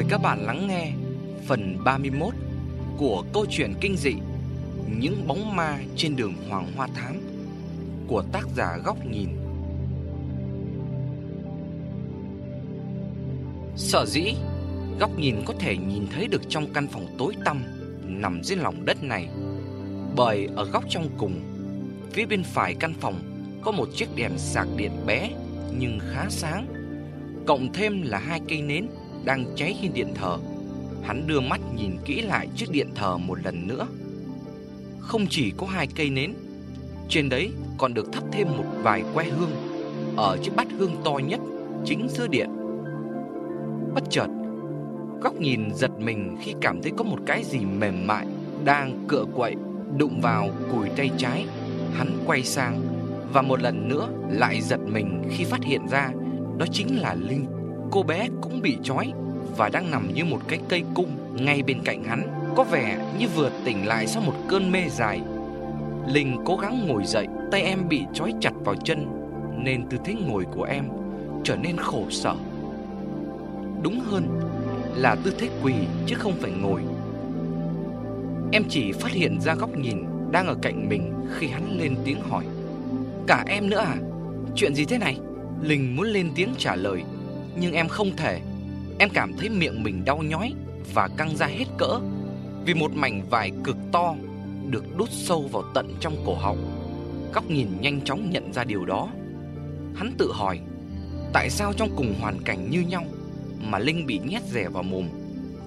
Mời các bạn lắng nghe phần 31 của câu chuyện kinh dị Những bóng ma trên đường Hoàng Hoa Thám của tác giả Góc Nhìn. Sở dĩ Góc Nhìn có thể nhìn thấy được trong căn phòng tối tăm nằm dưới lòng đất này bởi ở góc trong cùng, phía bên phải căn phòng có một chiếc đèn sạc điện bé nhưng khá sáng, cộng thêm là hai cây nến đang cháy trên điện thờ. Hắn đưa mắt nhìn kỹ lại chiếc điện thờ một lần nữa. Không chỉ có hai cây nến, trên đấy còn được thắp thêm một vài que hương ở chiếc bát hương to nhất chính giữa điện. Bất chợt, góc nhìn giật mình khi cảm thấy có một cái gì mềm mại đang cựa quậy đụng vào cùi tay trái. Hắn quay sang và một lần nữa lại giật mình khi phát hiện ra đó chính là Linh. Cô bé cũng bị trói và đang nằm như một cái cây cung ngay bên cạnh hắn, có vẻ như vừa tỉnh lại sau một cơn mê dài. Linh cố gắng ngồi dậy, tay em bị trói chặt vào chân nên tư thế ngồi của em trở nên khổ sở. Đúng hơn là tư thế quỳ chứ không phải ngồi. Em chỉ phát hiện ra góc nhìn đang ở cạnh mình khi hắn lên tiếng hỏi. Cả em nữa à? Chuyện gì thế này? Linh muốn lên tiếng trả lời nhưng em không thể. Em cảm thấy miệng mình đau nhói và căng ra hết cỡ vì một mảnh vải cực to được đút sâu vào tận trong cổ họng. Góc nhìn nhanh chóng nhận ra điều đó. Hắn tự hỏi, tại sao trong cùng hoàn cảnh như nhau mà Linh bị nhét rẻ vào mồm,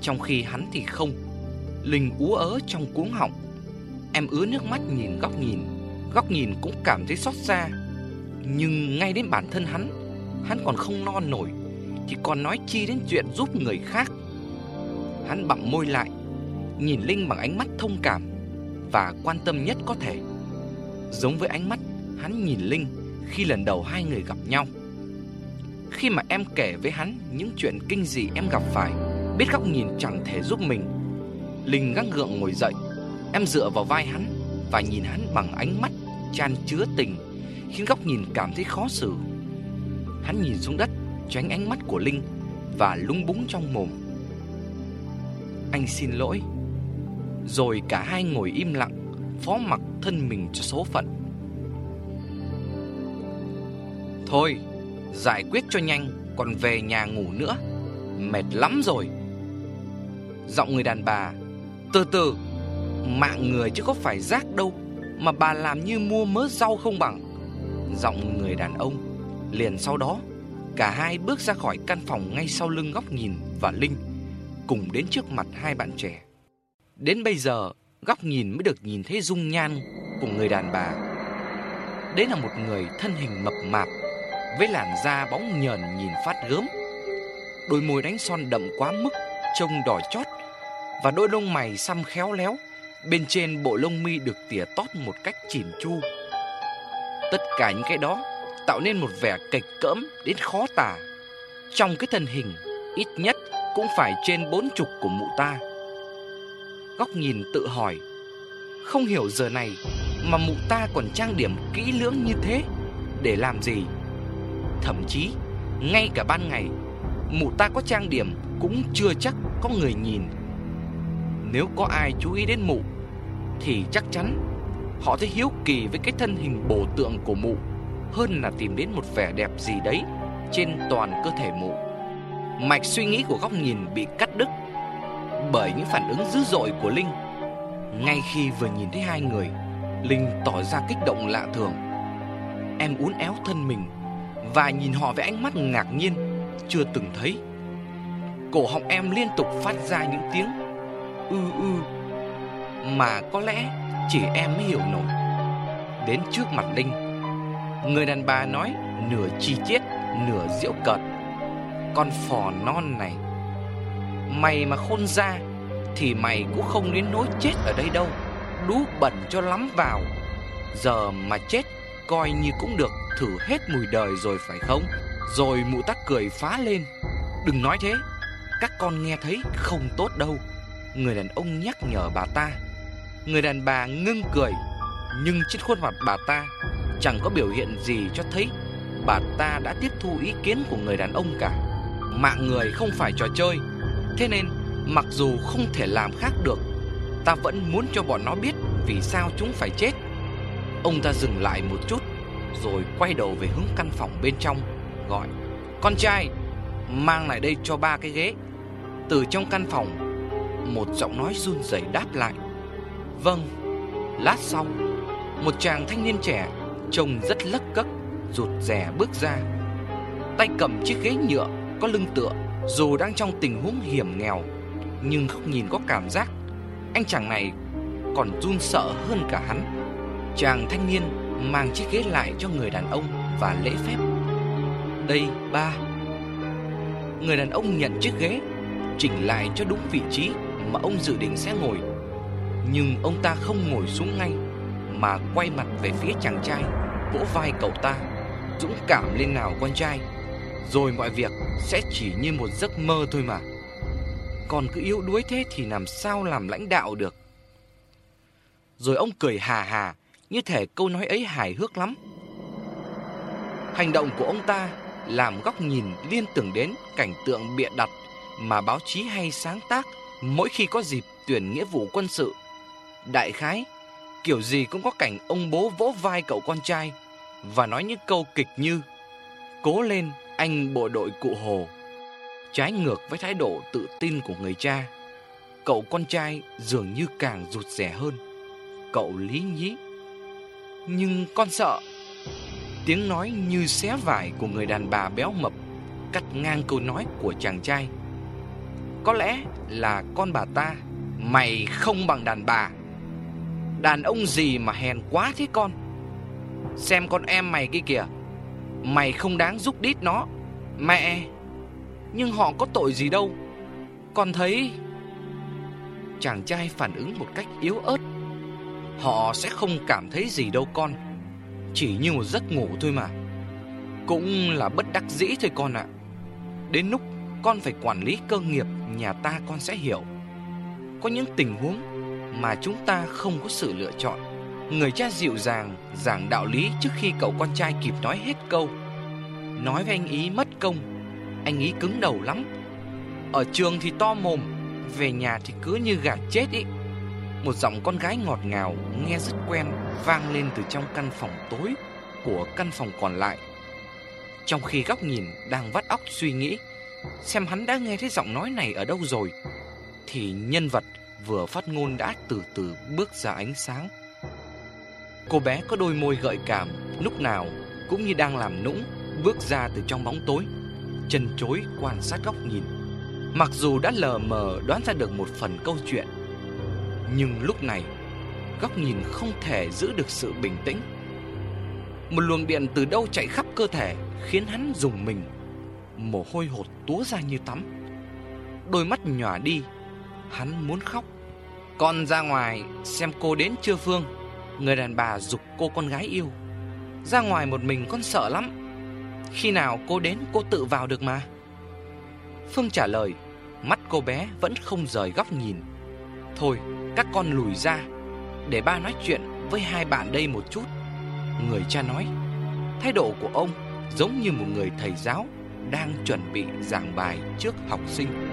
trong khi hắn thì không. Linh ú ớ trong cuống họng. Em ứa nước mắt nhìn góc nhìn, góc nhìn cũng cảm thấy xót xa. Nhưng ngay đến bản thân hắn, hắn còn không no nổi thì còn nói chi đến chuyện giúp người khác. Hắn bặm môi lại, nhìn Linh bằng ánh mắt thông cảm và quan tâm nhất có thể. Giống với ánh mắt hắn nhìn Linh khi lần đầu hai người gặp nhau. Khi mà em kể với hắn những chuyện kinh dị em gặp phải, biết góc nhìn chẳng thể giúp mình. Linh gắng gượng ngồi dậy, em dựa vào vai hắn và nhìn hắn bằng ánh mắt chan chứa tình, khiến góc nhìn cảm thấy khó xử. Hắn nhìn xuống đất tránh ánh mắt của Linh và lúng búng trong mồm. Anh xin lỗi. Rồi cả hai ngồi im lặng, phó mặc thân mình cho số phận. Thôi, giải quyết cho nhanh, còn về nhà ngủ nữa. Mệt lắm rồi. Giọng người đàn bà, từ từ, mạng người chứ có phải rác đâu, mà bà làm như mua mớ rau không bằng. Giọng người đàn ông, liền sau đó Cả hai bước ra khỏi căn phòng ngay sau lưng góc nhìn và Linh, Cùng đến trước mặt hai bạn trẻ. Đến bây giờ, góc nhìn mới được nhìn thấy dung nhan của người đàn bà. Đấy là một người thân hình mập mạp, Với làn da bóng nhờn nhìn phát gớm. Đôi môi đánh son đậm quá mức, Trông đỏ chót, Và đôi lông mày xăm khéo léo, Bên trên bộ lông mi được tỉa tót một cách chỉn chu. Tất cả những cái đó tạo nên một vẻ kịch cỡm đến khó tả. Trong cái thân hình, ít nhất cũng phải trên bốn chục của mụ ta. Góc nhìn tự hỏi, không hiểu giờ này mà mụ ta còn trang điểm kỹ lưỡng như thế để làm gì? Thậm chí, ngay cả ban ngày, mụ ta có trang điểm cũng chưa chắc có người nhìn. Nếu có ai chú ý đến mụ, thì chắc chắn họ thấy hiếu kỳ với cái thân hình bổ tượng của mụ hơn là tìm đến một vẻ đẹp gì đấy trên toàn cơ thể mụ. Mạch suy nghĩ của góc nhìn bị cắt đứt bởi những phản ứng dữ dội của Linh. Ngay khi vừa nhìn thấy hai người, Linh tỏ ra kích động lạ thường. Em uốn éo thân mình và nhìn họ với ánh mắt ngạc nhiên chưa từng thấy. Cổ họng em liên tục phát ra những tiếng ư ư mà có lẽ chỉ em mới hiểu nổi. Đến trước mặt Linh, Người đàn bà nói, nửa chi chiết Nửa diễu cợt. Con phò non này, Mày mà khôn ra Thì mày cũng không đến nỗi chết ở đây đâu. Đú bẩn cho lắm vào. Giờ mà chết, Coi như cũng được thử hết mùi đời rồi phải không? Rồi mụ tắc cười phá lên. Đừng nói thế. Các con nghe thấy không tốt đâu. Người đàn ông nhắc nhở bà ta. Người đàn bà ngưng cười. Nhưng trên khuôn mặt bà ta Chẳng có biểu hiện gì cho thấy bà ta đã tiếp thu ý kiến của người đàn ông cả. Mạng người không phải trò chơi. Thế nên, mặc dù không thể làm khác được, Ta vẫn muốn cho bọn nó biết vì sao chúng phải chết. Ông ta dừng lại một chút, Rồi quay đầu về hướng căn phòng bên trong, Gọi, Con trai, Mang lại đây cho ba cái ghế. Từ trong căn phòng, Một giọng nói run rẩy đáp lại Vâng. Lát sau, Một chàng thanh niên trẻ Trông rất lấc cấc Rụt rè bước ra. Tay cầm chiếc ghế nhựa, Có lưng tựa, Dù đang trong tình huống hiểm nghèo, Nhưng không nhìn có cảm giác. Anh chàng này còn run sợ hơn cả hắn. Chàng thanh niên mang chiếc ghế lại cho người đàn ông Và lễ phép. Đây, ba. Người đàn ông nhận chiếc ghế, Chỉnh lại cho đúng vị trí Mà ông dự định sẽ ngồi. Nhưng ông ta không ngồi xuống ngay, Mà quay mặt về phía chàng trai. Vỗ vai cậu ta Dũng cảm lên nào con trai. Rồi mọi việc sẽ chỉ như một giấc mơ thôi mà. Còn cứ yếu đuối thế thì làm sao làm lãnh đạo được? Rồi ông cười hà hà Như thể câu nói ấy hài hước lắm. Hành động của ông ta làm góc nhìn liên tưởng đến cảnh tượng bịa đặt mà báo chí hay sáng tác mỗi khi có dịp tuyển nghĩa vụ quân sự. Đại khái, kiểu gì cũng có cảnh ông bố vỗ vai cậu con trai và nói những câu kịch như Cố lên anh bộ đội cụ Hồ. Trái ngược với thái độ tự tin của người cha, cậu con trai dường như càng rụt rẻ hơn. Cậu lý nhí. Nhưng con sợ. Tiếng nói như xé vải của người đàn bà béo mập cắt ngang câu nói của chàng trai. Có lẽ là con bà ta Mày không bằng đàn bà Đàn ông gì mà hèn quá thế con Xem con em mày kia kìa. Mày không đáng giúp đít nó. Mẹ, Nhưng họ có tội gì đâu. Con thấy Chàng trai phản ứng một cách yếu ớt. Họ sẽ không cảm thấy gì đâu con. Chỉ như một giấc ngủ thôi mà. Cũng là bất đắc dĩ thôi con ạ. Đến lúc con phải quản lý cơ nghiệp, nhà ta con sẽ hiểu. Có những tình huống mà chúng ta không có sự lựa chọn. Người cha dịu dàng, giảng đạo lý trước khi cậu con trai kịp nói hết câu. Nói với anh ý mất công, Anh ý cứng đầu lắm. Ở trường thì to mồm, Về nhà thì cứ như gà chết ý. Một giọng con gái ngọt ngào, Nghe rất quen, Vang lên từ trong căn phòng tối Của căn phòng còn lại. Trong khi góc nhìn đang vắt óc suy nghĩ, Xem hắn đã nghe thấy giọng nói này ở đâu rồi, Thì nhân vật vừa phát ngôn đã từ từ bước ra ánh sáng. Cô bé có đôi môi gợi cảm, Lúc nào cũng như đang làm nũng, Bước ra từ trong bóng tối, Chân chối quan sát góc nhìn. Mặc dù đã lờ mờ đoán ra được một phần câu chuyện, Nhưng lúc này, Góc nhìn không thể giữ được sự bình tĩnh. Một luồng điện từ đâu chạy khắp cơ thể, Khiến hắn dùng mình. Mồ hôi hột túa ra như tắm. Đôi mắt nhỏ đi, Hắn muốn khóc. Con ra ngoài xem cô đến chưa Phương. Người đàn bà dục cô con gái yêu. Ra ngoài một mình con sợ lắm. Khi nào cô đến, cô tự vào được mà. Phương trả lời, Mắt cô bé vẫn không rời góc nhìn. Thôi, các con lùi ra, Để ba nói chuyện với hai bạn đây một chút. Người cha nói, Thái độ của ông giống như một người thầy giáo đang chuẩn bị giảng bài trước học sinh.